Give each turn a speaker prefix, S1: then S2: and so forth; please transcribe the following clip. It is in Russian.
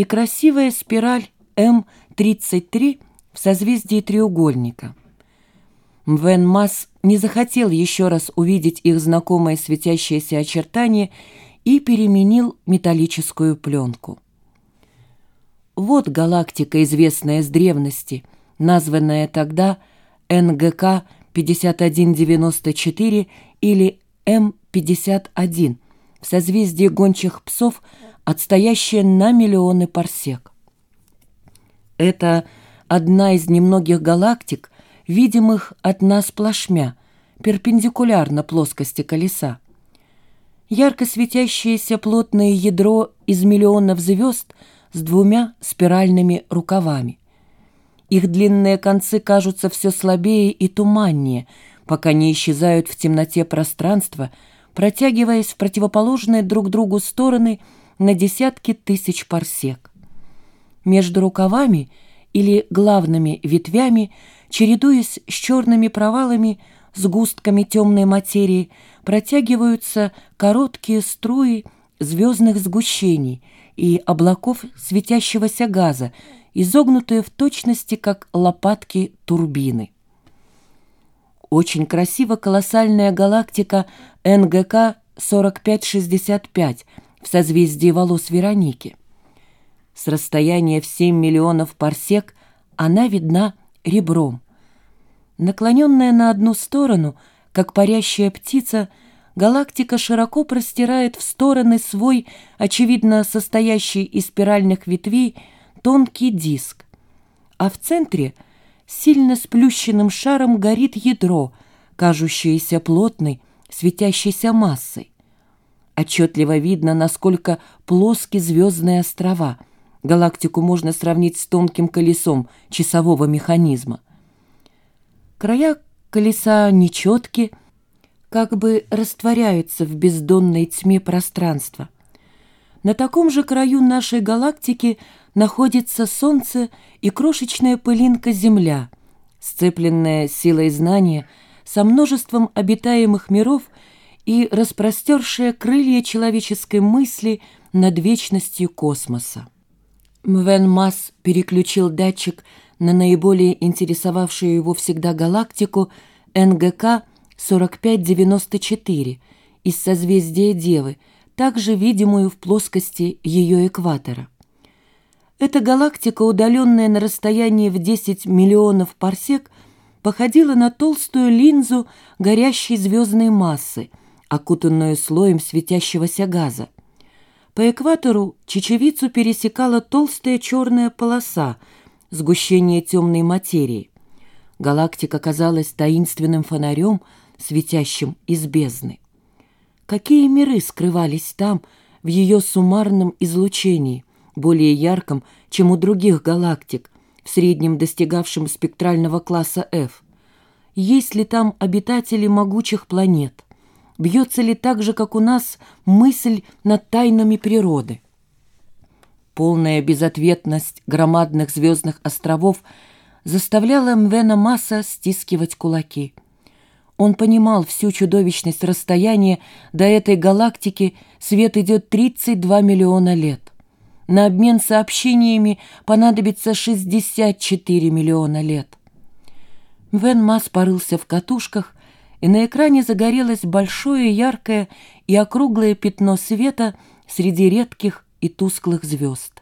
S1: и красивая спираль М-33 в созвездии треугольника. Мвен Масс не захотел еще раз увидеть их знакомое светящееся очертание и переменил металлическую пленку. Вот галактика, известная с древности, названная тогда НГК 5194 или М51 в созвездии гончих псов, отстоящая на миллионы парсек. Это одна из немногих галактик, видимых от нас плашмя, перпендикулярно плоскости колеса. Ярко светящееся плотное ядро из миллионов звезд с двумя спиральными рукавами. Их длинные концы кажутся все слабее и туманнее, пока не исчезают в темноте пространства, протягиваясь в противоположные друг другу стороны на десятки тысяч парсек. Между рукавами или главными ветвями, чередуясь с черными провалами, сгустками темной материи, протягиваются короткие струи звездных сгущений и облаков светящегося газа, изогнутые в точности, как лопатки турбины. Очень красиво колоссальная галактика НГК 4565 в созвездии волос Вероники. С расстояния в 7 миллионов парсек она видна ребром. Наклоненная на одну сторону, как парящая птица, галактика широко простирает в стороны свой, очевидно состоящий из спиральных ветвей, тонкий диск. А в центре — сильно сплющенным шаром горит ядро, кажущееся плотной, светящейся массой. Отчетливо видно, насколько плоски звездные острова. Галактику можно сравнить с тонким колесом часового механизма. Края колеса нечетки, как бы растворяются в бездонной тьме пространства. На таком же краю нашей галактики находится Солнце и крошечная пылинка Земля, сцепленная силой знания со множеством обитаемых миров и распростершая крылья человеческой мысли над вечностью космоса. Мвен Масс переключил датчик на наиболее интересовавшую его всегда галактику НГК 4594 из созвездия Девы, также видимую в плоскости ее экватора. Эта галактика, удаленная на расстоянии в 10 миллионов парсек, походила на толстую линзу горящей звездной массы, окутанную слоем светящегося газа. По экватору чечевицу пересекала толстая черная полоса, сгущение темной материи. Галактика казалась таинственным фонарем, светящим из бездны. Какие миры скрывались там, в ее суммарном излучении – более ярком, чем у других галактик, в среднем достигавшем спектрального класса F. Есть ли там обитатели могучих планет? Бьется ли так же, как у нас, мысль над тайнами природы? Полная безответность громадных звездных островов заставляла Мвена Масса стискивать кулаки. Он понимал всю чудовищность расстояния до этой галактики, свет идет 32 миллиона лет. На обмен сообщениями понадобится 64 миллиона лет. Вен Масс порылся в катушках, и на экране загорелось большое яркое и округлое пятно света среди редких и тусклых звезд.